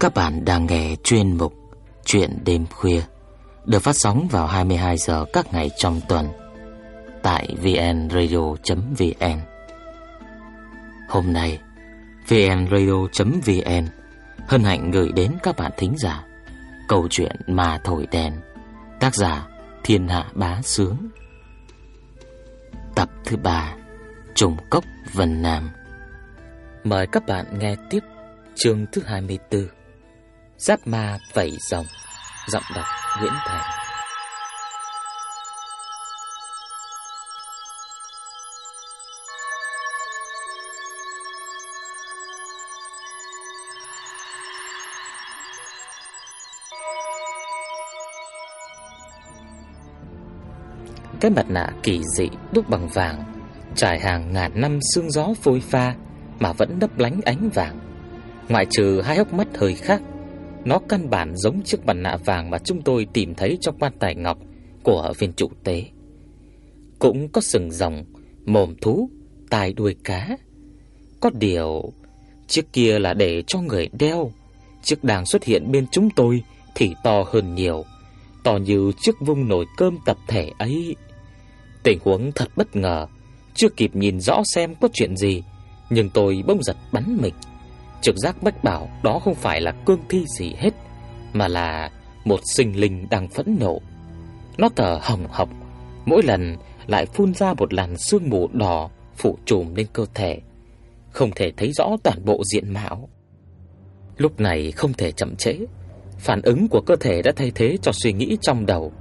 Các bạn đang nghe chuyên mục Chuyện đêm khuya được phát sóng vào 22 giờ các ngày trong tuần tại vnradio.vn. Hôm nay, vnradio.vn hân hạnh gửi đến các bạn thính giả câu chuyện Mà thổi đèn, tác giả Thiên Hạ Bá Sướng. Tập thứ 3, Trùng cốc Vân Nam. Mời các bạn nghe tiếp chương thứ 24. Giáp ma vẩy rồng Giọng đọc Nguyễn Thành. Cái mặt nạ kỳ dị đúc bằng vàng, Trải hàng ngàn năm sương gió phôi pha Mà vẫn đấp lánh ánh vàng. Ngoại trừ hai hốc mắt hơi khác nó căn bản giống chiếc mặt nạ vàng mà chúng tôi tìm thấy trong quan tài ngọc của viên trụ tế. Cũng có sừng rồng, mồm thú, tai đuôi cá. Có điều, chiếc kia là để cho người đeo. Chiếc đang xuất hiện bên chúng tôi thì to hơn nhiều, to như chiếc vung nồi cơm tập thể ấy. Tình huống thật bất ngờ, chưa kịp nhìn rõ xem có chuyện gì, nhưng tôi bỗng giật bắn mình. Trực giác bách bảo đó không phải là cương thi gì hết, mà là một sinh linh đang phẫn nộ. Nó thở hồng hộc, mỗi lần lại phun ra một làn sương mù đỏ phủ trùm lên cơ thể, không thể thấy rõ toàn bộ diện mạo. Lúc này không thể chậm trễ, phản ứng của cơ thể đã thay thế cho suy nghĩ trong đầu.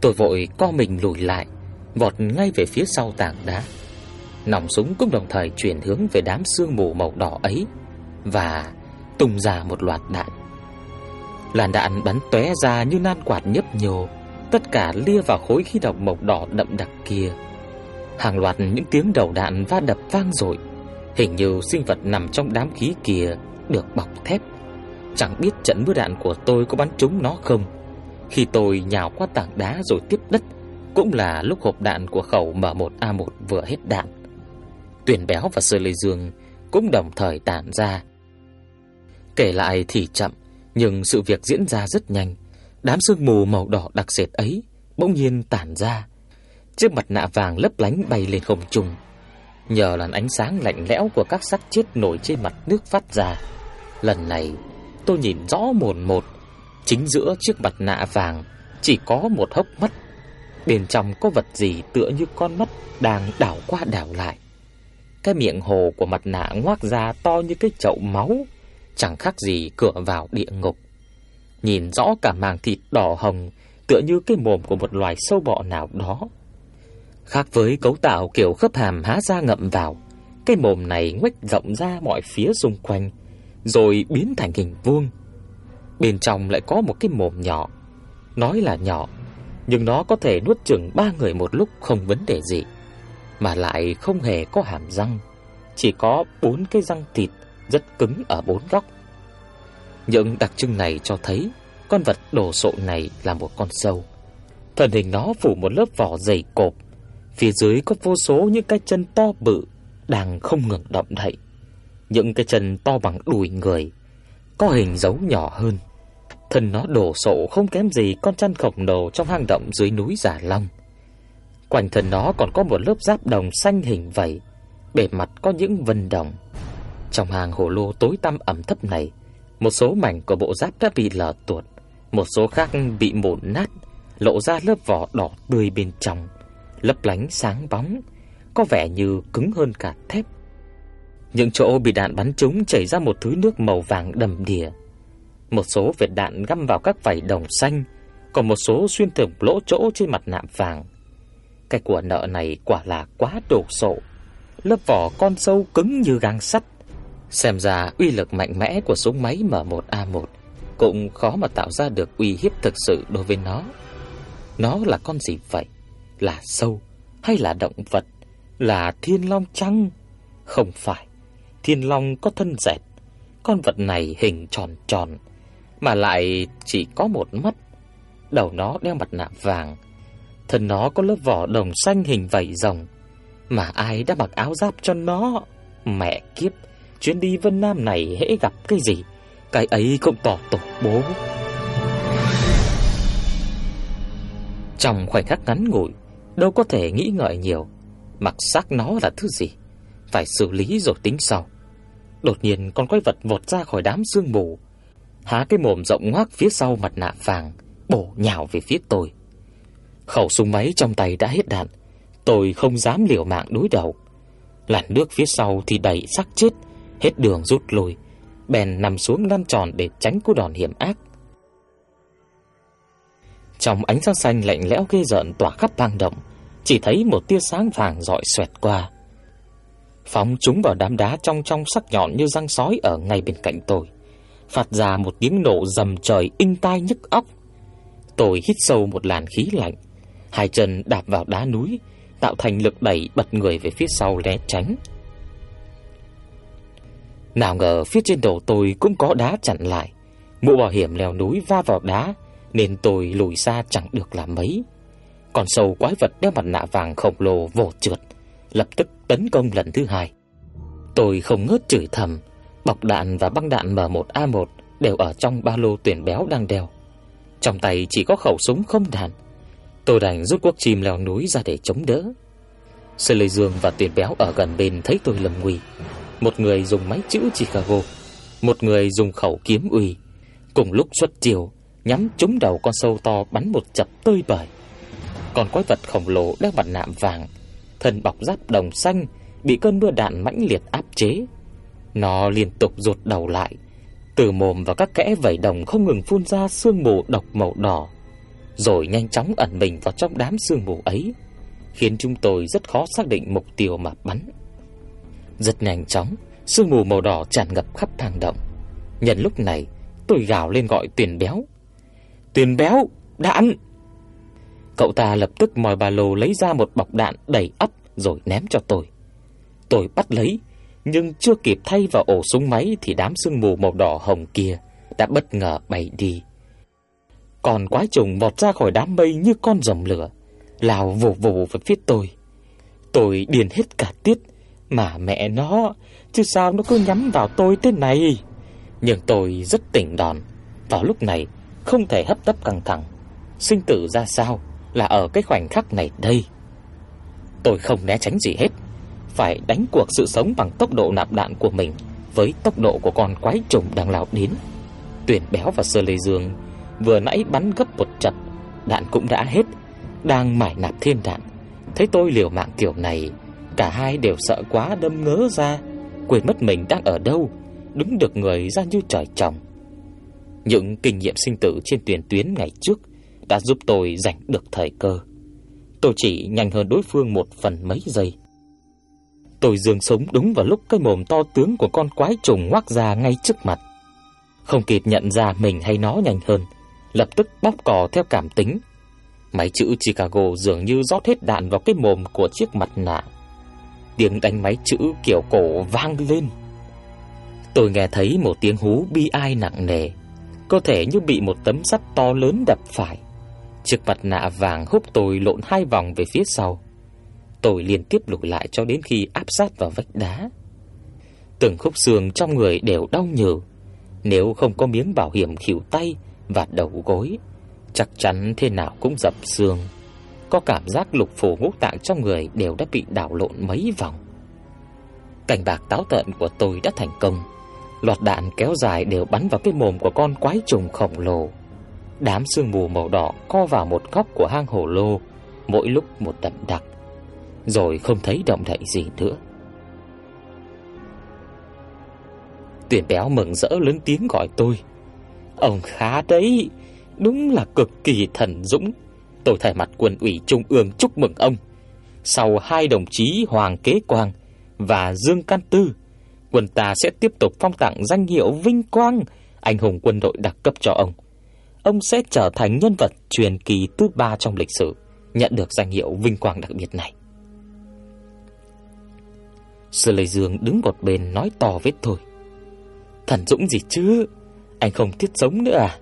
Tôi vội co mình lùi lại, vọt ngay về phía sau tảng đá. Nòng súng cũng đồng thời chuyển hướng về đám sương mù màu đỏ ấy và tung ra một loạt đạn. Làn đạn bắn tóe ra như nan quạt nhấp nhô, tất cả lia vào khối khí độc màu đỏ đậm đặc kia. Hàng loạt những tiếng đầu đạn va đập vang dội, hình như sinh vật nằm trong đám khí kia được bọc thép. Chẳng biết trận mưa đạn của tôi có bắn trúng nó không. Khi tôi nhào qua tảng đá rồi tiếp đất, cũng là lúc hộp đạn của khẩu M1A1 vừa hết đạn. Tuyển béo và sơ lê dương cũng đồng thời tản ra, Kể lại thì chậm, nhưng sự việc diễn ra rất nhanh. Đám sương mù màu đỏ đặc sệt ấy bỗng nhiên tản ra. Chiếc mặt nạ vàng lấp lánh bay lên không trung. Nhờ làn ánh sáng lạnh lẽo của các xác chết nổi trên mặt nước phát ra. Lần này, tôi nhìn rõ mồn một, chính giữa chiếc mặt nạ vàng chỉ có một hốc mắt. Bên trong có vật gì tựa như con mắt đang đảo qua đảo lại. Cái miệng hồ của mặt nạ ngoác ra to như cái chậu máu chẳng khác gì cửa vào địa ngục. Nhìn rõ cả màng thịt đỏ hồng, tựa như cái mồm của một loài sâu bọ nào đó. Khác với cấu tạo kiểu khớp hàm há ra ngậm vào, cái mồm này ngoách rộng ra mọi phía xung quanh, rồi biến thành hình vuông. Bên trong lại có một cái mồm nhỏ. Nói là nhỏ, nhưng nó có thể nuốt chừng ba người một lúc không vấn đề gì, mà lại không hề có hàm răng, chỉ có bốn cái răng thịt rất cứng ở bốn góc. Những đặc trưng này cho thấy con vật đồ sộ này là một con sâu. Thân hình nó phủ một lớp vỏ dày cộp, phía dưới có vô số những cái chân to bự đang không ngừng động đậy. Những cái chân to bằng đùi người, có hình dấu nhỏ hơn. Thân nó đổ sộ không kém gì con chăn khổng lồ trong hang động dưới núi Giả Long. Quanh thân nó còn có một lớp giáp đồng xanh hình vảy, bề mặt có những vân đồng. Trong hàng hồ lô tối tăm ẩm thấp này, một số mảnh của bộ giáp đã bị lở tuột, một số khác bị mổn nát, lộ ra lớp vỏ đỏ tươi bên trong, lấp lánh sáng bóng, có vẻ như cứng hơn cả thép. Những chỗ bị đạn bắn trúng chảy ra một thứ nước màu vàng đầm đìa. Một số vệt đạn găm vào các vảy đồng xanh, còn một số xuyên thủng lỗ chỗ trên mặt nạ vàng. Cái của nợ này quả là quá đổ sộ. Lớp vỏ con sâu cứng như gang sắt, Xem ra uy lực mạnh mẽ của súng máy M1A1 cũng khó mà tạo ra được uy hiếp thực sự đối với nó. Nó là con gì vậy? Là sâu hay là động vật? Là thiên long chăng? Không phải. Thiên long có thân dẹt. Con vật này hình tròn tròn mà lại chỉ có một mắt. Đầu nó đeo mặt nạ vàng. Thân nó có lớp vỏ đồng xanh hình vảy rồng. Mà ai đã mặc áo giáp cho nó? Mẹ kiếp, chuyến đi Vân Nam này hễ gặp cái gì, Cái ấy cũng tỏ tổ bố. Trong khoảnh khắc ngắn ngủi, Đâu có thể nghĩ ngợi nhiều, Mặc xác nó là thứ gì, Phải xử lý rồi tính sau. Đột nhiên con quái vật vọt ra khỏi đám sương mù, Há cái mồm rộng ngoác phía sau mặt nạ vàng Bổ nhào về phía tôi. Khẩu súng máy trong tay đã hết đạn, Tôi không dám liều mạng đối đầu. Làn nước phía sau thì đầy xác chết Hết đường rút lui, Bèn nằm xuống lăn tròn để tránh cú đòn hiểm ác. Trong ánh sáng xanh lạnh lẽo ghê rợn tỏa khắp hang động, Chỉ thấy một tia sáng vàng rọi xoẹt qua. Phóng chúng vào đám đá trong trong sắc nhọn như răng sói ở ngay bên cạnh tôi, Phát ra một tiếng nổ rầm trời inh tai nhức óc. Tôi hít sâu một làn khí lạnh, Hai chân đạp vào đá núi, Tạo thành lực đẩy bật người về phía sau né tránh. Nào ngờ phía trên đầu tôi cũng có đá chặn lại. Mũ bảo hiểm leo núi va vào đá, Nên tôi lùi xa chẳng được làm mấy. Còn sâu quái vật đeo mặt nạ vàng khổng lồ vồ trượt, Lập tức tấn công lần thứ hai. Tôi không ngớt chửi thầm, Bọc đạn và băng đạn M1A1 Đều ở trong ba lô tuyển béo đang đeo. Trong tay chỉ có khẩu súng không đạn. Tôi đành rút quốc chim leo núi ra để chống đỡ. Sư Lê Dương và tuyển béo ở gần bên thấy tôi lầm nguy. Một người dùng máy chữ Chicago Một người dùng khẩu kiếm uy. Cùng lúc xuất chiều, Nhắm trúng đầu con sâu to bắn một chập tơi bời. Còn quái vật khổng lồ đeo mặt nạm vàng, Thân bọc giáp đồng xanh, Bị cơn mưa đạn mãnh liệt áp chế. Nó liên tục rụt đầu lại, Từ mồm và các kẽ vảy đồng không ngừng phun ra sương mù độc màu đỏ, Rồi nhanh chóng ẩn mình vào trong đám sương mù ấy, Khiến chúng tôi rất khó xác định mục tiêu mà bắn. Rất nhanh chóng Sương mù màu đỏ tràn ngập khắp hang động. Nhân lúc này Tôi gào lên gọi tiền béo. Tiền béo, đạn Cậu ta lập tức moi ba lô lấy ra một bọc đạn đầy ắp Rồi ném cho tôi. Tôi bắt lấy Nhưng chưa kịp thay vào ổ súng máy Thì đám sương mù màu đỏ hồng kia Đã bất ngờ bay đi. Còn quái trùng vọt ra khỏi đám mây Như con rồng lửa Lao vù vù về phía tôi. Tôi điền hết cả tiết. Mà mẹ nó Chứ sao nó cứ nhắm vào tôi thế này? Nhưng tôi rất tỉnh đòn. Vào lúc này Không thể hấp tấp căng thẳng. Sinh tử ra sao Là ở cái khoảnh khắc này đây? Tôi không né tránh gì hết. Phải đánh cuộc sự sống bằng tốc độ nạp đạn của mình Với tốc độ của con quái trùng đang lao đến. Tuyển béo và sơ lê dương Vừa nãy bắn gấp một trận, Đạn cũng đã hết Đang mải nạp thêm đạn. Thấy tôi liều mạng kiểu này Cả hai đều sợ quá đâm ngớ ra, Quên mất mình đang ở đâu, Đứng được người ra như trời trồng. Những kinh nghiệm sinh tử trên tuyển tuyến ngày trước Đã giúp tôi giành được thời cơ. Tôi chỉ nhanh hơn đối phương một phần mấy giây. Tôi dường sống đúng vào lúc cái mồm to tướng của con quái trùng ngoác ra ngay trước mặt. Không kịp nhận ra mình hay nó nhanh hơn, Lập tức bóp cò theo cảm tính. Máy chữ Chicago dường như rót hết đạn vào cái mồm của chiếc mặt nạ. Tiếng đánh máy chữ kiểu cổ vang lên. Tôi nghe thấy một tiếng hú bi ai nặng nề, Cơ thể như bị một tấm sắt to lớn đập phải. Chiếc mặt nạ vàng hút tôi lộn hai vòng về phía sau. Tôi liên tiếp lùi lại cho đến khi áp sát vào vách đá. Từng khúc xương trong người đều đau nhừ. Nếu không có miếng bảo hiểm khỉu tay và đầu gối, Chắc chắn thế nào cũng dập xương. Có cảm giác lục phủ ngũ tạng trong người đều đã bị đảo lộn mấy vòng. Cảnh bạc táo tợn của tôi đã thành công. Loạt đạn kéo dài đều bắn vào cái mồm của con quái trùng khổng lồ. Đám sương mù màu đỏ co vào một góc của hang hồ lô, Mỗi lúc một đậm đặc, Rồi không thấy động đậy gì nữa. Tuyển béo mừng rỡ lớn tiếng gọi tôi. Ông khá đấy, Đúng là cực kỳ thần dũng. Tôi thay mặt quân ủy trung ương chúc mừng ông. Sau hai đồng chí Hoàng Kế Quang Và Dương Can Tư, Quân ta sẽ tiếp tục phong tặng danh hiệu vinh quang, Anh hùng quân đội đặc cấp cho ông. Ông sẽ trở thành nhân vật truyền kỳ thứ ba trong lịch sử, Nhận được danh hiệu vinh quang đặc biệt này. Sư Lê Dương đứng một bên nói to với tôi. Thần dũng gì chứ? Anh không thiết sống nữa à?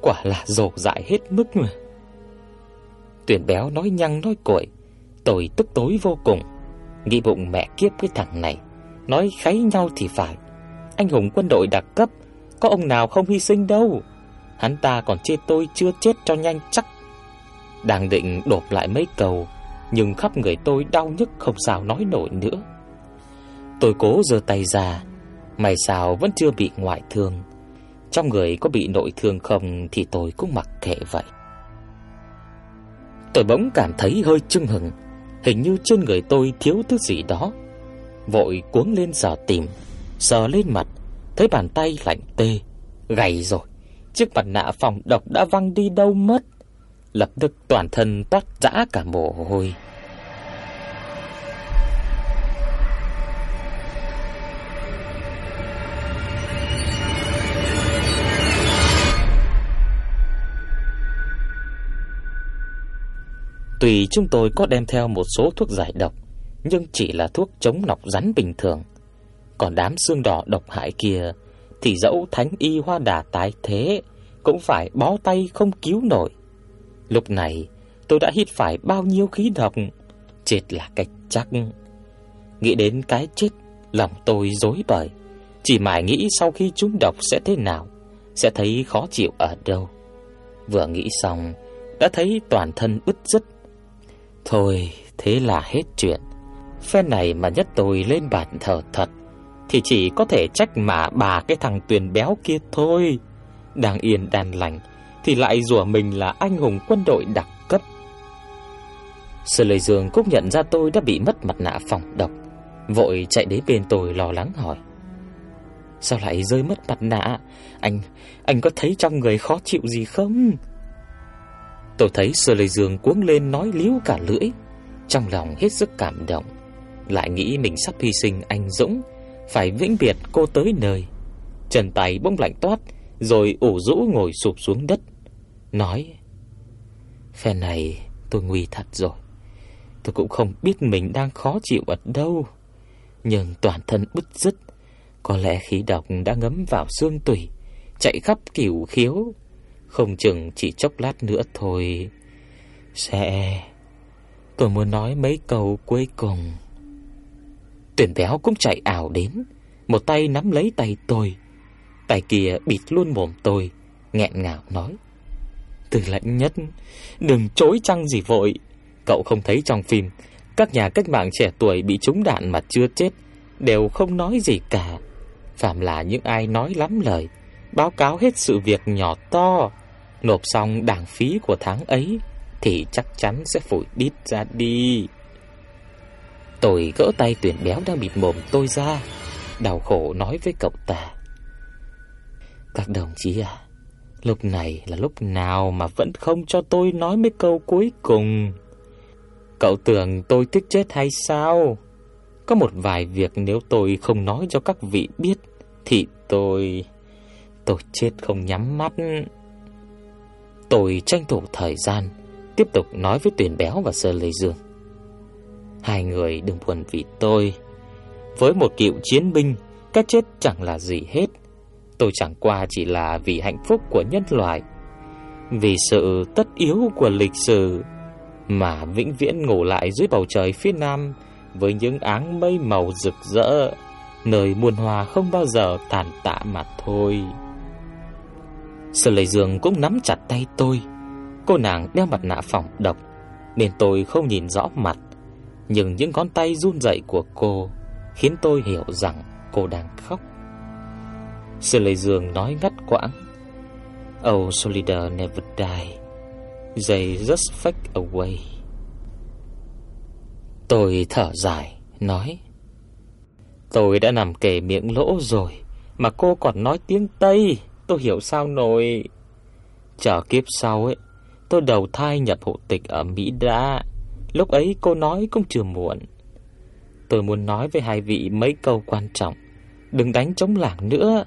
Quả là rổ dại hết mức mà. Tuyển béo nói nhăng nói cội Tôi tức tối vô cùng Nghĩ bụng mẹ kiếp cái thằng này Nói kháy nhau thì phải Anh hùng quân đội đặc cấp có ông nào không hy sinh đâu. Hắn ta còn chê tôi chưa chết cho nhanh chắc. Đang định đột lại mấy câu, nhưng khắp người tôi đau nhức không sao nói nổi nữa. Tôi cố giơ tay ra, may sao vẫn chưa bị ngoại thương. Trong người có bị nội thương không thì tôi cũng mặc kệ vậy. Tôi bỗng cảm thấy hơi chưng hừng, hình như trên người tôi thiếu thứ gì đó. Vội cuống lên dò tìm, sờ lên mặt, thấy bàn tay lạnh tê, gầy rồi. Chiếc mặt nạ phòng độc đã văng đi đâu mất. Lập tức toàn thân toát rã cả mồ hôi. Tùy chúng tôi có đem theo một số thuốc giải độc, nhưng chỉ là thuốc chống nọc rắn bình thường. Còn đám xương đỏ độc hại kia thì dẫu thánh y hoa đà tái thế cũng phải bó tay không cứu nổi. Lúc này tôi đã hít phải bao nhiêu khí độc, chết là cách chắc. Nghĩ đến cái chết, lòng tôi rối bời, chỉ mãi nghĩ sau khi trúng độc sẽ thế nào, sẽ thấy khó chịu ở đâu. Vừa nghĩ xong, đã thấy toàn thân ướt rứt, Thôi, thế là hết chuyện. Phen này mà nhất tôi lên bàn thờ thật thì chỉ có thể trách mà bà cái thằng tuyền béo kia thôi. Đang yên đàn lành thì lại rủa mình là anh hùng quân đội đặc cấp. sư lê Dương cũng nhận ra tôi đã bị mất mặt nạ phòng độc, vội chạy đến bên tôi lo lắng hỏi: "Sao lại rơi mất mặt nạ? Anh anh có thấy trong người khó chịu gì không?" Tôi thấy Sơ Lê Dương cuống lên nói liếu cả lưỡi, trong lòng hết sức cảm động, lại nghĩ mình sắp hy sinh anh Dũng, phải vĩnh biệt cô tới nơi. Trần tay bỗng lạnh toát, rồi ủ rũ ngồi sụp xuống đất, nói: "Phe này tôi nguy thật rồi. Tôi cũng không biết mình đang khó chịu ở đâu, nhưng toàn thân bứt rứt, có lẽ khí độc đã ngấm vào xương tủy, chạy khắp cửu khiếu." Không chừng chỉ chốc lát nữa thôi. Sẽ, Tôi muốn nói mấy câu cuối cùng. Tuyển béo cũng chạy ảo đến. Một tay nắm lấy tay tôi. Tay kia bịt luôn mồm tôi, nghẹn ngào nói. Từ lạnh nhất, Đừng chối chăng gì vội. Cậu không thấy trong phim, Các nhà cách mạng trẻ tuổi bị trúng đạn mà chưa chết, Đều không nói gì cả. Phạm là những ai nói lắm lời, Báo cáo hết sự việc nhỏ to. Nộp xong đảng phí của tháng ấy Thì chắc chắn sẽ phủi đít ra đi. Tôi gỡ tay tuyển béo đang bịt mồm tôi ra, Đau khổ nói với cậu ta. Các đồng chí à Lúc này là lúc nào mà vẫn không cho tôi nói mấy câu cuối cùng? Cậu tưởng tôi thích chết hay sao? Có một vài việc nếu tôi không nói cho các vị biết Thì tôi... Tôi chết không nhắm mắt. Tôi tranh thủ thời gian Tiếp tục nói với Tuyền Béo và Sơ Lê Dương. Hai người đừng buồn vì tôi. Với một cựu chiến binh, Cái chết chẳng là gì hết. Tôi chẳng qua chỉ là vì hạnh phúc của nhân loại, Vì sự tất yếu của lịch sử, Mà vĩnh viễn ngủ lại dưới bầu trời phía nam Với những áng mây màu rực rỡ, Nơi muôn hòa không bao giờ tàn tạ mà thôi. Sở Lệ Dương cũng nắm chặt tay tôi. Cô nàng đeo mặt nạ phòng độc nên tôi không nhìn rõ mặt, nhưng những ngón tay run rẩy của cô khiến tôi hiểu rằng cô đang khóc. Sở Lệ Dương nói ngắt quãng. Oh, Solider never die. They just fake away. Tôi thở dài, nói Tôi đã nằm kề miệng lỗ rồi Mà cô còn nói tiếng Tây tôi hiểu sao nổi. Chờ kiếp sau ấy, tôi đầu thai nhập hộ tịch ở Mỹ đã. Lúc ấy cô nói cũng chưa muộn. Tôi muốn nói với hai vị mấy câu quan trọng. Đừng đánh chống lảng nữa.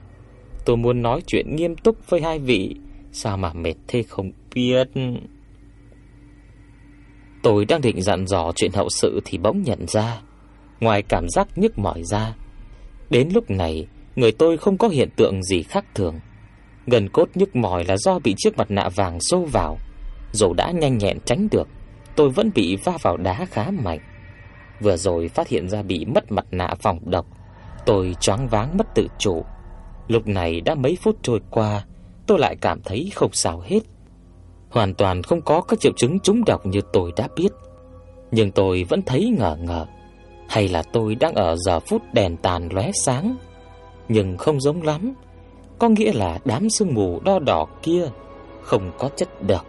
Tôi muốn nói chuyện nghiêm túc với hai vị. Sao mà mệt thế không biết. Tôi đang định dặn dò chuyện hậu sự thì bỗng nhận ra. Ngoài cảm giác nhức mỏi ra. Đến lúc này, người tôi không có hiện tượng gì khác thường. Gần cốt nhức mỏi là do bị chiếc mặt nạ vàng sâu vào Dù đã nhanh nhẹn tránh được Tôi vẫn bị va vào đá khá mạnh Vừa rồi phát hiện ra bị mất mặt nạ phòng độc Tôi choáng váng mất tự chủ Lúc này đã mấy phút trôi qua, tôi lại cảm thấy không sao hết. Hoàn toàn không có các triệu chứng trúng độc như tôi đã biết. Nhưng tôi vẫn thấy ngờ ngờ. Hay là tôi đang ở giờ phút đèn tàn lóe sáng, nhưng không giống lắm. Có nghĩa là đám sương mù đo đỏ kia không có chất độc.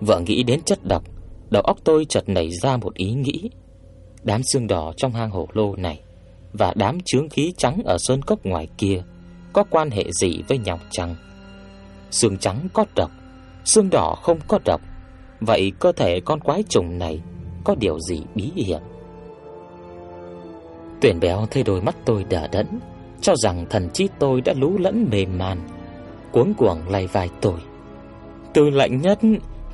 Vợ nghĩ đến chất độc, đầu óc tôi chợt nảy ra một ý nghĩ. Đám xương đỏ trong hang hổ lô này và đám chướng khí trắng ở sơn cốc ngoài kia có quan hệ gì với nhau chăng? Xương trắng có độc, xương đỏ không có độc. Vậy cơ thể con quái trùng này có điều gì bí hiểm? Tuyển béo thấy đôi mắt tôi đờ đẫn, cho rằng thần trí tôi đã lú lẫn mềm man, cuống cuồng lay vài tôi. Tư lạnh nhất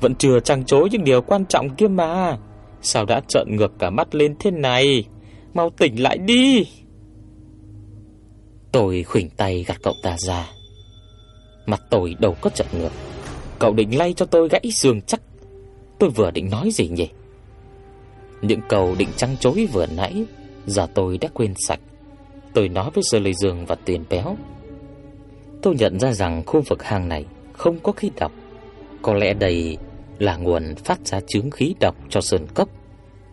vẫn chưa trăng chối những điều quan trọng kia mà. Sao đã trợn ngược cả mắt lên thế này? Mau tỉnh lại đi. Tôi khuỷnh tay gạt cậu ta ra. Mặt tôi đâu có trợn ngược. Cậu định lay cho tôi gãy xương chắc. Tôi vừa định nói gì nhỉ? Những câu định trăng chối vừa nãy giờ tôi đã quên sạch. Tôi nói với Sơ Lê Dương và tiền Béo. Tôi nhận ra rằng khu vực hang này không có khí độc. Có lẽ đây là nguồn phát ra chứng khí độc cho sơn cốc,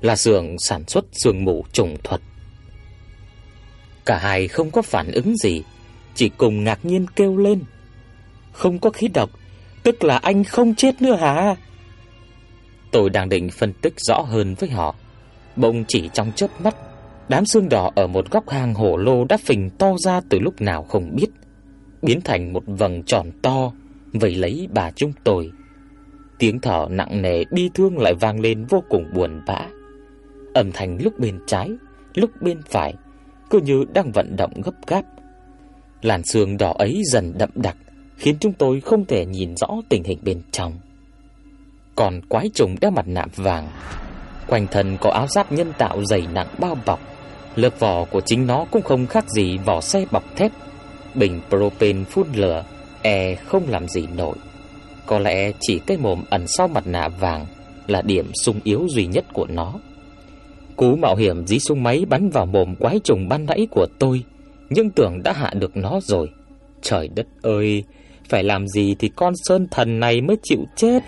là xưởng sản xuất xương mù trùng thuật. Cả hai không có phản ứng gì, chỉ cùng ngạc nhiên kêu lên. Không có khí độc, tức là anh không chết nữa hả? Tôi đang định phân tích rõ hơn với họ, bỗng chỉ trong chớp mắt, đám xương đỏ ở một góc hang hổ lô đã phình to ra từ lúc nào không biết, biến thành một vầng tròn to, vây lấy bà chúng tôi. Tiếng thở nặng nề bi thương lại vang lên vô cùng buồn bã. Âm thanh lúc bên trái, lúc bên phải, cứ như đang vận động gấp gáp. Làn xương đỏ ấy dần đậm đặc, khiến chúng tôi không thể nhìn rõ tình hình bên trong. Còn quái trùng đeo mặt nạ vàng, quanh thân có áo giáp nhân tạo dày nặng bao bọc, lớp vỏ của chính nó cũng không khác gì vỏ xe bọc thép. Bình propane phun lửa, e không làm gì nổi. Có lẽ chỉ cái mồm ẩn sau mặt nạ vàng là điểm sung yếu duy nhất của nó. Cú mạo hiểm dí súng máy bắn vào mồm quái trùng ban nãy của tôi, nhưng tưởng đã hạ được nó rồi. Trời đất ơi, phải làm gì thì con sơn thần này mới chịu chết.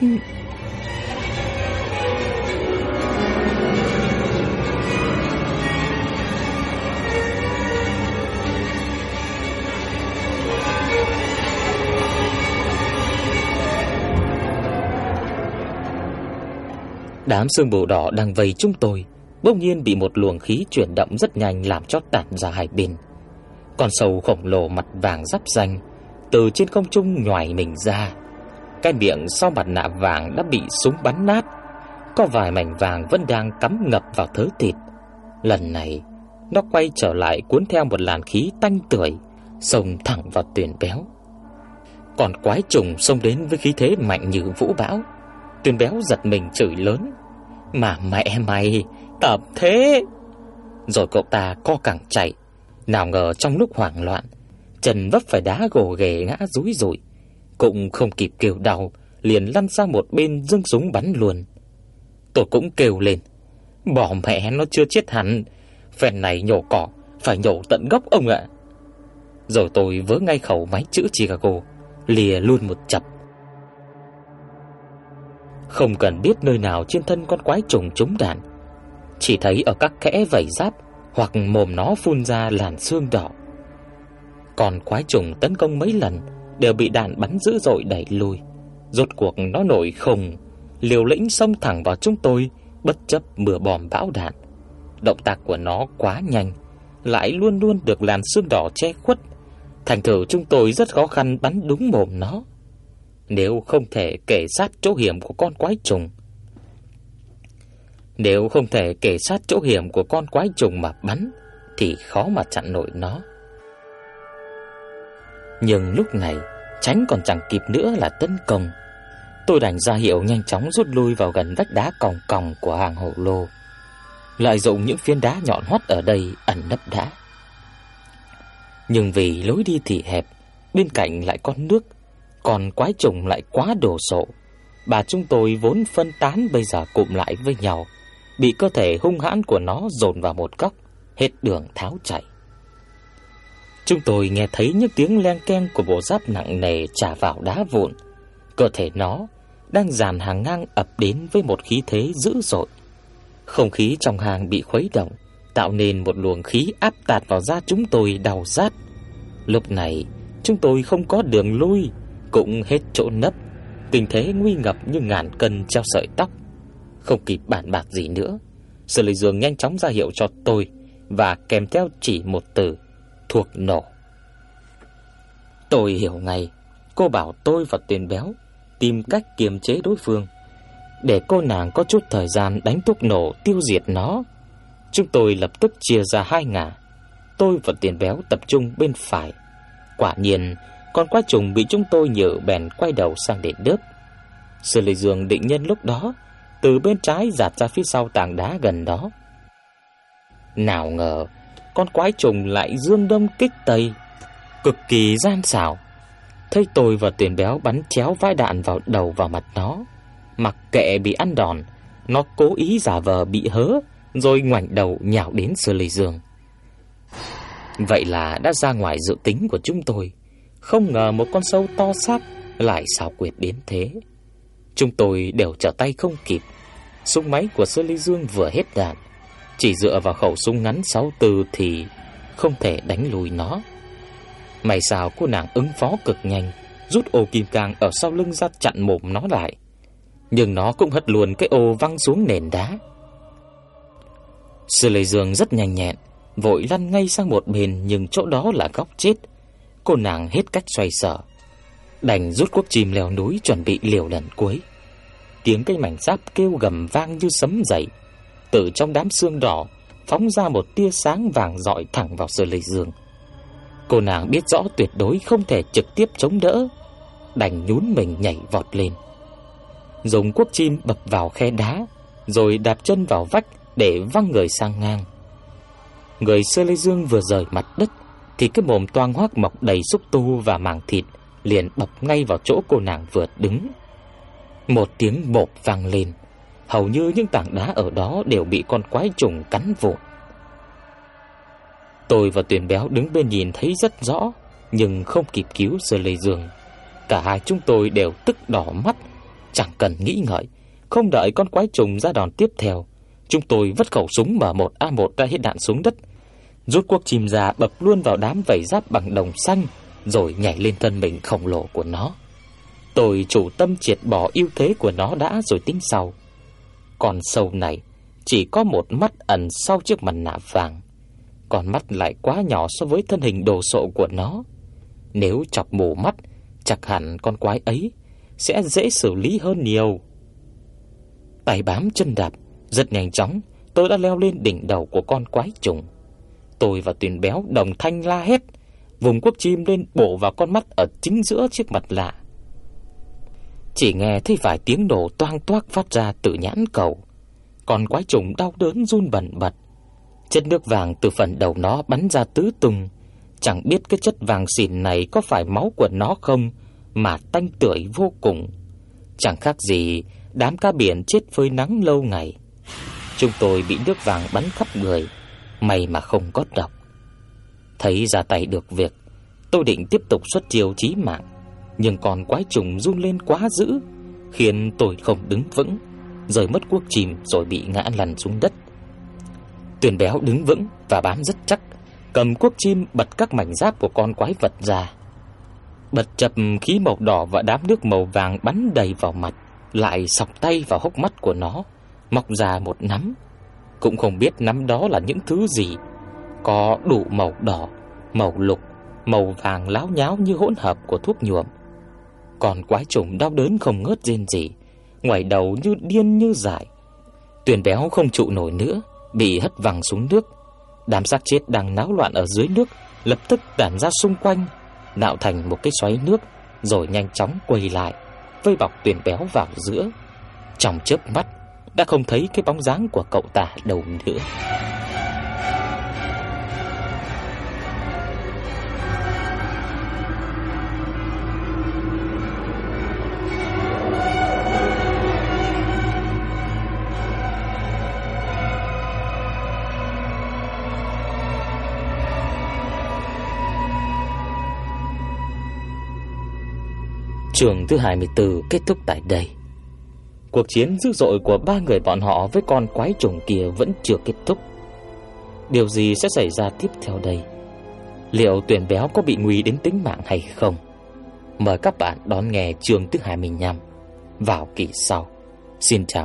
Đám sương mù đỏ đang vây chúng tôi, Bỗng nhiên bị một luồng khí chuyển động rất nhanh Làm cho tản ra hai bên. Con sâu khổng lồ mặt vàng rắp danh Từ trên không trung nhòi mình ra. Cái miệng sau mặt nạ vàng đã bị súng bắn nát. Có vài mảnh vàng vẫn đang cắm ngập vào thớ thịt. Lần này, Nó quay trở lại cuốn theo một làn khí tanh tưởi, Xông thẳng vào tuyển béo. Còn quái trùng xông đến với khí thế mạnh như vũ bão. Tuyên béo giật mình chửi lớn. Mà mẹ mày, Tập thế. Rồi cậu ta co cẳng chạy, Nào ngờ trong lúc hoảng loạn trần vấp phải đá gồ ghề ngã rúi rụi. Cũng không kịp kêu đau, Liền lăn sang một bên dưng súng bắn luôn. Tôi cũng kêu lên, Bỏ mẹ nó chưa chết hẳn, Phèn này nhổ cỏ, Phải nhổ tận gốc ông ạ. Rồi tôi vớ ngay khẩu máy chữ Chicago, Lìa luôn một chập không cần biết nơi nào trên thân con quái trùng trúng đạn. Chỉ thấy ở các kẽ vảy giáp Hoặc mồm nó phun ra làn xương đỏ. Còn quái trùng tấn công mấy lần Đều bị đạn bắn dữ dội đẩy lui Rốt cuộc nó nổi khùng, Liều lĩnh xông thẳng vào chúng tôi, Bất chấp mưa bom bão đạn. Động tác của nó quá nhanh, Lại luôn luôn được làn xương đỏ che khuất. Thành thử chúng tôi rất khó khăn bắn đúng mồm nó nếu không thể kể sát chỗ hiểm của con quái trùng. Nếu không thể kể sát chỗ hiểm của con quái trùng mà bắn, Thì khó mà chặn nổi nó. Nhưng lúc này, Tránh còn chẳng kịp nữa là tấn công. Tôi đành ra hiệu nhanh chóng rút lui vào gần vách đá còng còng của hàng hộ lô. Lại dụng những phiến đá nhọn hoắt ở đây ẩn nấp đá Nhưng vì lối đi thì hẹp, Bên cạnh lại có nước còn quái trùng lại quá đồ sộ. Bà chúng tôi vốn phân tán bây giờ cụm lại với nhau, bị cơ thể hung hãn của nó dồn vào một góc, hết đường tháo chạy. Chúng tôi nghe thấy những tiếng len keng của bộ giáp nặng nề trả vào đá vụn. Cơ thể nó đang dàn hàng ngang ập đến với một khí thế dữ dội. Không khí trong hàng bị khuấy động, tạo nên một luồng khí áp tạt vào da chúng tôi đau rát. Lúc này, chúng tôi không có đường lui, cũng hết chỗ nấp, tình thế nguy ngập như ngàn cân treo sợi tóc. Không kịp bàn bạc gì nữa, Sở Lệ Dương nhanh chóng ra hiệu cho tôi và kèm theo chỉ một từ thuộc nổ. Tôi hiểu ngay, cô bảo tôi và Tuyền Béo tìm cách kiềm chế đối phương để cô nàng có chút thời gian đánh thuốc nổ tiêu diệt nó. Chúng tôi lập tức chia ra hai ngả. Tôi và Tiền Béo tập trung bên phải. Quả nhiên, con quái trùng bị chúng tôi nhử bèn quay đầu sang để đớp. Sư Lê Dương định nhân lúc đó từ bên trái giạt ra phía sau tảng đá gần đó. Nào ngờ, con quái trùng lại dương đông kích tây, cực kỳ gian xảo. Thấy tôi và tuyển Béo bắn chéo vai đạn vào đầu vào mặt nó, mặc kệ bị ăn đòn, nó cố ý giả vờ bị hớ rồi ngoảnh đầu nhào đến Sư Lê Dương. Vậy là đã ra ngoài dự tính của chúng tôi, không ngờ một con sâu to xác lại xảo quyệt đến thế. Chúng tôi đều trở tay không kịp. Súng máy của Sư Ly Dương vừa hết đạn, chỉ dựa vào khẩu súng ngắn 64 thì không thể đánh lùi nó. May sao cô nàng ứng phó cực nhanh, rút ô kim cang ở sau lưng ra chặn mồm nó lại. Nhưng nó cũng hất luôn cái ô văng xuống nền đá. Sư Lê Dương rất nhanh nhẹn, vội lăn ngay sang một bên nhưng chỗ đó là góc chết. Cô nàng hết cách xoay sở, đành rút cuốc chim leo núi chuẩn bị liều lần cuối. Tiếng cây mảnh giáp kêu gầm vang như sấm dậy, từ trong đám xương đỏ phóng ra một tia sáng vàng rọi thẳng vào Sở Lệ Dương. Cô nàng biết rõ tuyệt đối không thể trực tiếp chống đỡ, đành nhún mình nhảy vọt lên. Dùng cuốc chim bập vào khe đá, rồi đạp chân vào vách để văng người sang ngang. Người Sơ Lê Dương vừa rời mặt đất thì cái mồm toang hoác mọc đầy xúc tu và màng thịt liền bập ngay vào chỗ cô nàng vừa đứng. Một tiếng bộp vang lên, hầu như những tảng đá ở đó đều bị con quái trùng cắn vụn. Tôi và Tuyền Béo đứng bên nhìn thấy rất rõ, nhưng không kịp cứu Sơ Lê Dương. Cả hai chúng tôi đều tức đỏ mắt, chẳng cần nghĩ ngợi, không đợi con quái trùng ra đòn tiếp theo, chúng tôi vứt khẩu súng M1A1 ra hết đạn xuống đất, rút cuốc chìm ra bập luôn vào đám vảy giáp bằng đồng xanh, rồi nhảy lên thân mình khổng lồ của nó. Tôi chủ tâm triệt bỏ ưu thế của nó đã rồi tính sau. Còn sâu này chỉ có một mắt ẩn sau chiếc mặt nạ vàng. Còn mắt lại quá nhỏ so với thân hình đồ sộ của nó. Nếu chọc mù mắt, chắc hẳn con quái ấy sẽ dễ xử lý hơn nhiều. Tay bám chân đạp, rất nhanh chóng, tôi đã leo lên đỉnh đầu của con quái trùng. Tôi và Tuyền Béo đồng thanh la hét, vùng quốc chim lên bổ vào con mắt ở chính giữa chiếc mặt lạ. Chỉ nghe thấy vài tiếng nổ toang toác phát ra từ nhãn cầu. Còn quái trùng đau đớn run bần bật. Chất nước vàng từ phần đầu nó bắn ra tứ tung. Chẳng biết cái chất vàng xỉn này có phải máu của nó không mà tanh tưởi vô cùng. Chẳng khác gì đám cá biển chết phơi nắng lâu ngày. Chúng tôi bị nước vàng bắn khắp người, may mà không có độc. Thấy ra tay được việc, tôi định tiếp tục xuất chiêu chí mạng nhưng còn quái trùng run lên quá dữ, khiến tôi không đứng vững, rời mất cuốc chìm rồi bị ngã lăn xuống đất. Tuyền béo đứng vững và bám rất chắc, cầm cuốc chim bật các mảnh giáp của con quái vật ra. Bật chập khí màu đỏ và đám nước màu vàng bắn đầy vào mặt, lại sọc tay vào hốc mắt của nó, mọc ra một nắm. Cũng không biết nắm đó là những thứ gì, có đủ màu đỏ, màu lục, màu vàng láo nháo như hỗn hợp của thuốc nhuộm. Còn quái trùng đau đớn không ngớt rên gì, ngoài đầu như điên như dại. Tuyền béo không trụ nổi nữa, bị hất văng xuống nước. Đám xác chết đang náo loạn ở dưới nước lập tức tản ra xung quanh, tạo thành một cái xoáy nước rồi nhanh chóng quay lại, vây bọc Tuyền béo vào giữa. Trong chớp mắt đã không thấy cái bóng dáng của cậu ta đâu nữa. Trường thứ 24 kết thúc tại đây. Cuộc chiến dữ dội của ba người bọn họ với con quái trùng kia vẫn chưa kết thúc. Điều gì sẽ xảy ra tiếp theo đây? Liệu tuyển béo có bị nguy đến tính mạng hay không? Mời các bạn đón nghe chương thứ 25 vào kỳ sau. Xin chào